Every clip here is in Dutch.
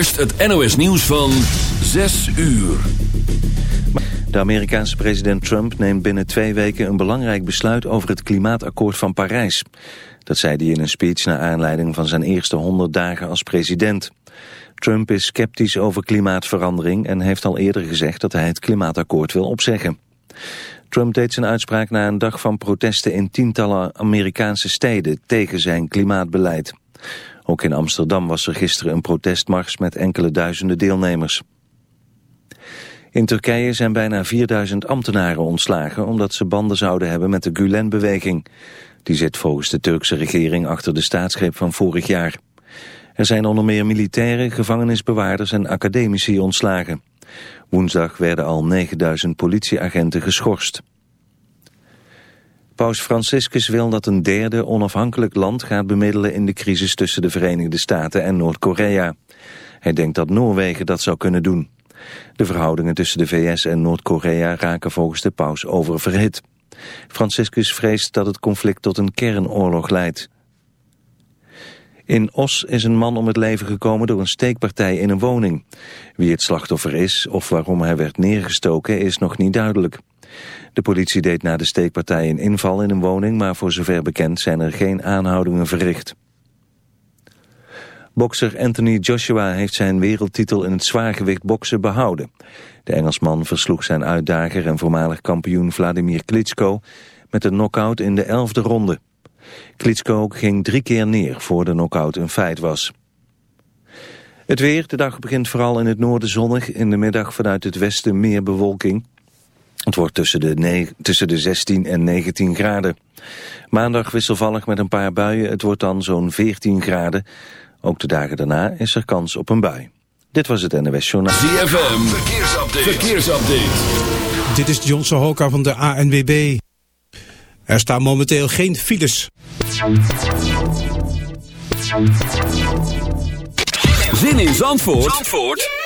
Eerst het NOS nieuws van 6 uur. De Amerikaanse president Trump neemt binnen twee weken een belangrijk besluit over het klimaatakkoord van Parijs. Dat zei hij in een speech naar aanleiding van zijn eerste 100 dagen als president. Trump is sceptisch over klimaatverandering en heeft al eerder gezegd dat hij het klimaatakkoord wil opzeggen. Trump deed zijn uitspraak na een dag van protesten in tientallen Amerikaanse steden tegen zijn klimaatbeleid. Ook in Amsterdam was er gisteren een protestmars met enkele duizenden deelnemers. In Turkije zijn bijna 4000 ambtenaren ontslagen omdat ze banden zouden hebben met de Gulen-beweging. Die zit volgens de Turkse regering achter de staatsgreep van vorig jaar. Er zijn onder meer militairen, gevangenisbewaarders en academici ontslagen. Woensdag werden al 9000 politieagenten geschorst. Paus Franciscus wil dat een derde onafhankelijk land gaat bemiddelen in de crisis tussen de Verenigde Staten en Noord-Korea. Hij denkt dat Noorwegen dat zou kunnen doen. De verhoudingen tussen de VS en Noord-Korea raken volgens de paus oververhit. Franciscus vreest dat het conflict tot een kernoorlog leidt. In Os is een man om het leven gekomen door een steekpartij in een woning. Wie het slachtoffer is of waarom hij werd neergestoken is nog niet duidelijk. De politie deed na de steekpartij een inval in een woning, maar voor zover bekend zijn er geen aanhoudingen verricht. Bokser Anthony Joshua heeft zijn wereldtitel in het zwaargewicht boksen behouden. De Engelsman versloeg zijn uitdager en voormalig kampioen Vladimir Klitschko met een knockout in de elfde ronde. Klitschko ging drie keer neer voor de knockout een feit was. Het weer, de dag begint vooral in het noorden zonnig, in de middag vanuit het westen meer bewolking. Het wordt tussen de, tussen de 16 en 19 graden. Maandag wisselvallig met een paar buien. Het wordt dan zo'n 14 graden. Ook de dagen daarna is er kans op een bui. Dit was het NWS Journaal. ZFM, verkeersupdate. verkeersupdate. Dit is John Sohoka van de ANWB. Er staan momenteel geen files. Zin in Zandvoort, Zandvoort?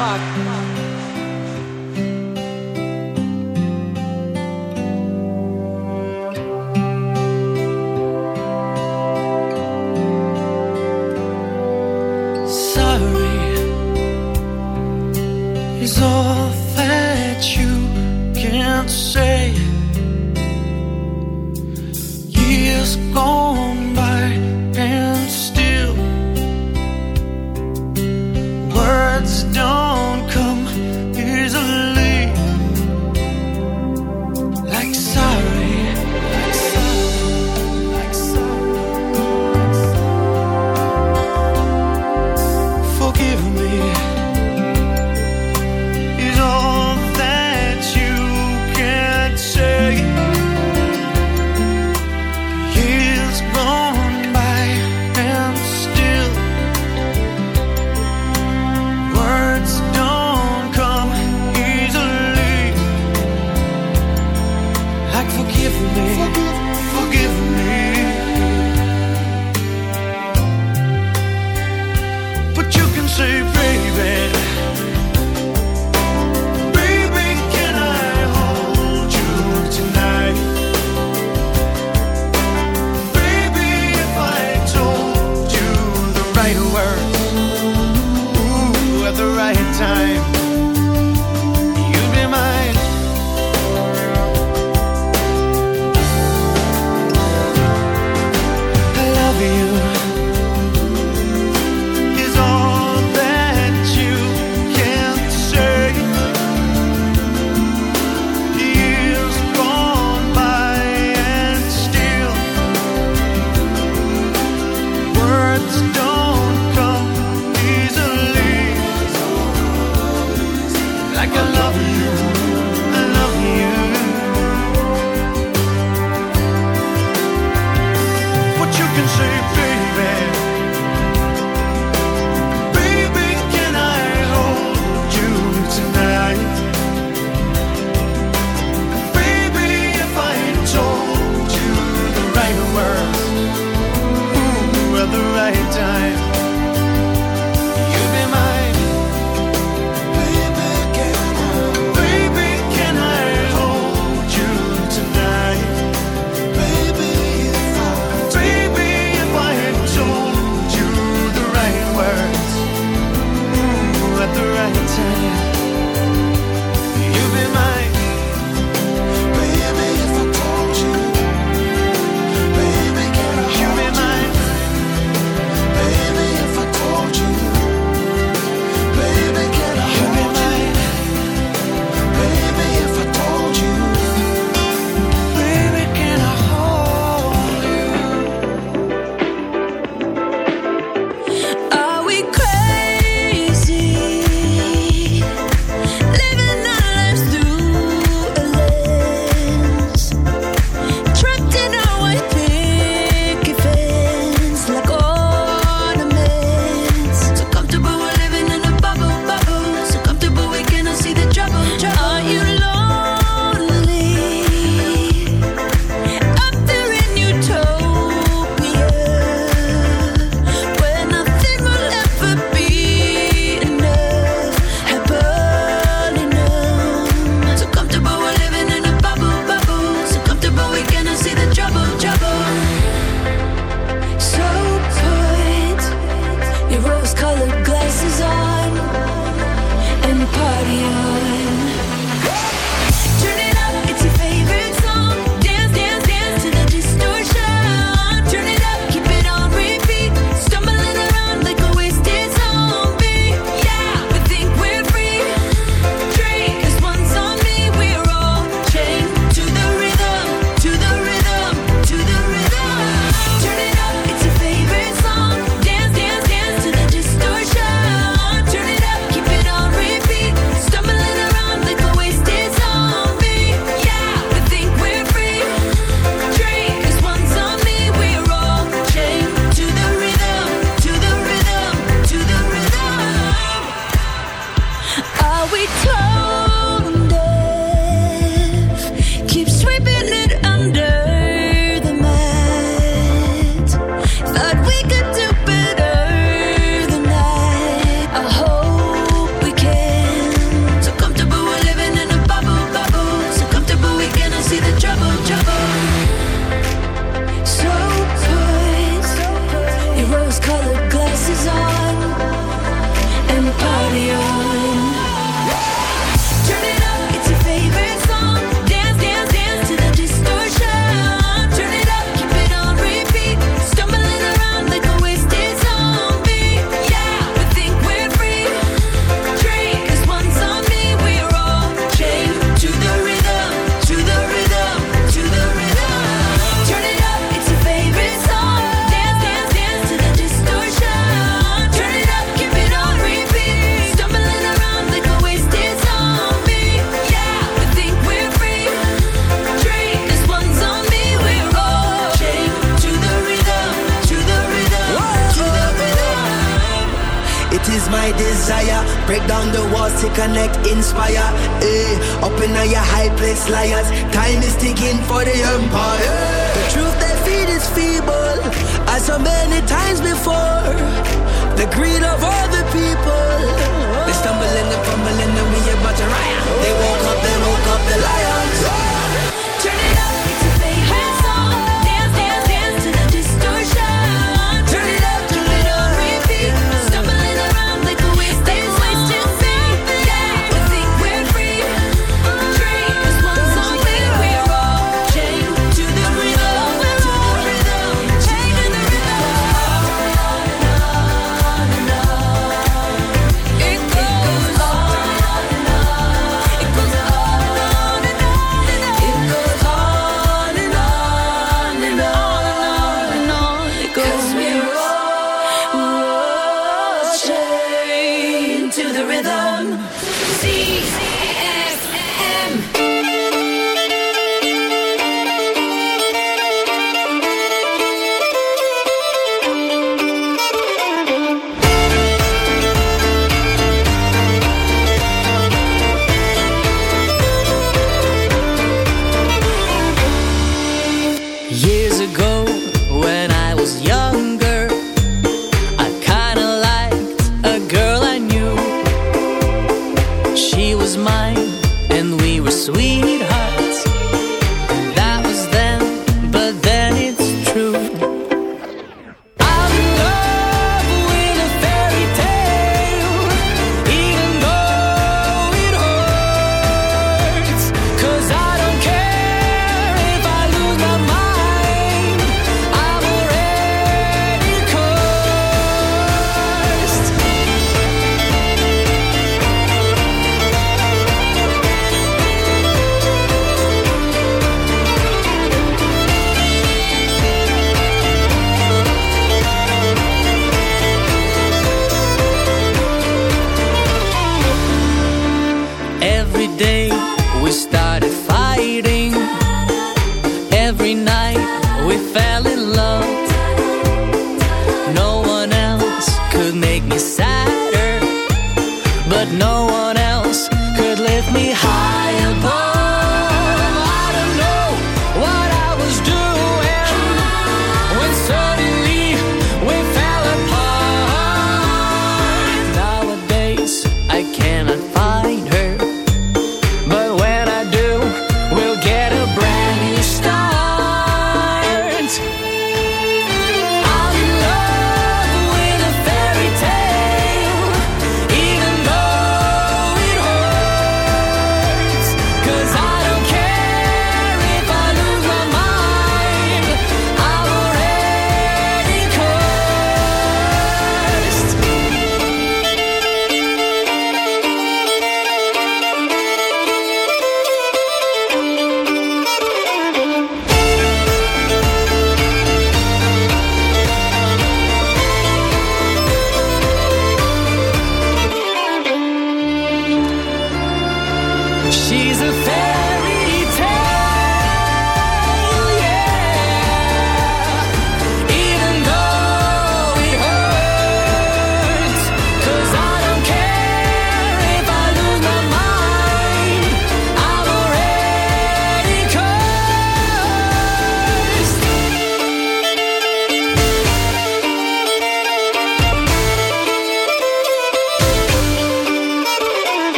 Fuck?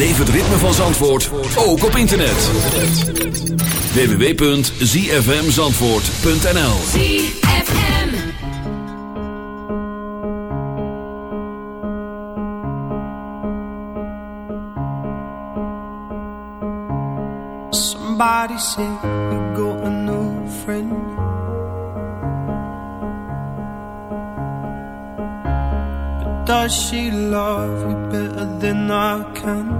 Beleef het ritme van Zandvoort ook op internet. www.zfmzandvoort.nl Somebody said you got a new friend But does she love you better than I can?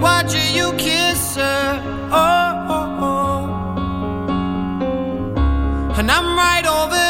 watching you kiss her. Oh, oh, oh. and I'm right over.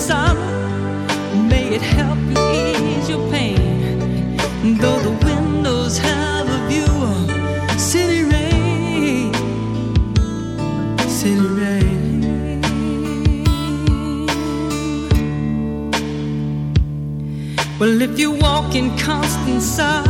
Sorrow, may it help you ease your pain. Though the windows have a view of city rain, city rain. Well, if you walk in constant sorrow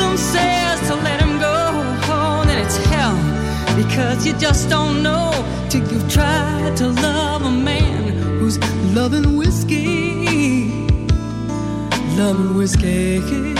Wisdom says to let him go, oh, it's hell. Because Cause you just don't know till you've tried to love a man who's loving whiskey. Loving whiskey.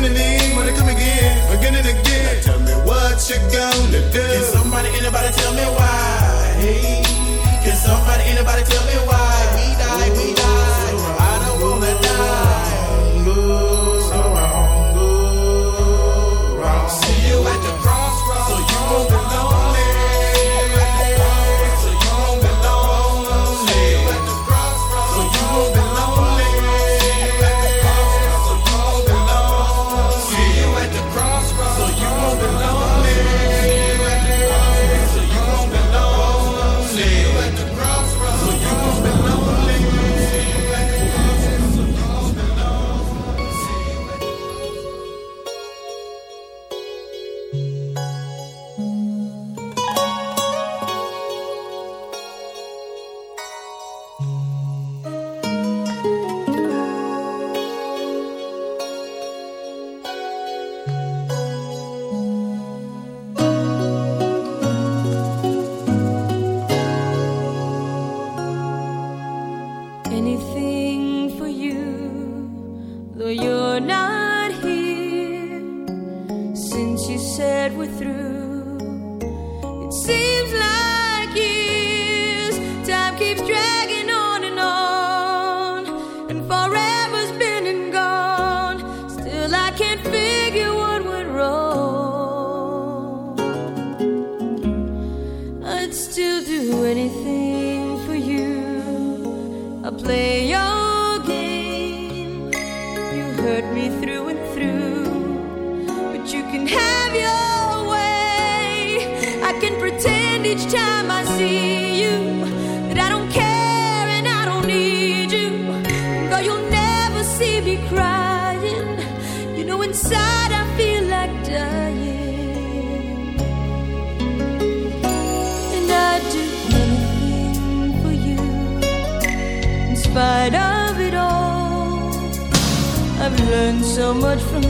when it leave, when it come again, again and again. Now tell me what you gonna do. Can somebody, anybody tell me why? Hey, can somebody, anybody tell me why? learn so much from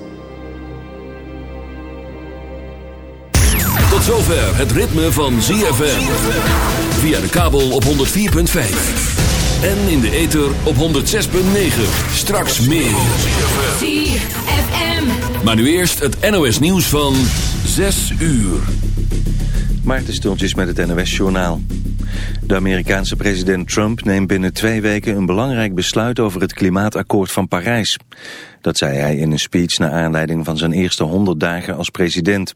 Tot zover het ritme van ZFM. Via de kabel op 104.5. En in de ether op 106.9. Straks meer. ZFM. Maar nu eerst het NOS nieuws van 6 uur. Maarten Stultjes met het NOS-journaal. De Amerikaanse president Trump neemt binnen twee weken een belangrijk besluit over het klimaatakkoord van Parijs. Dat zei hij in een speech naar aanleiding van zijn eerste 100 dagen als president.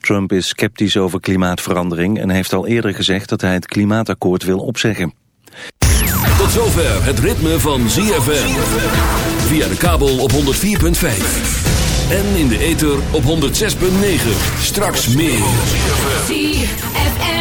Trump is sceptisch over klimaatverandering en heeft al eerder gezegd dat hij het klimaatakkoord wil opzeggen. Tot zover het ritme van ZFM. Via de kabel op 104.5. En in de ether op 106.9. Straks meer. ZFM.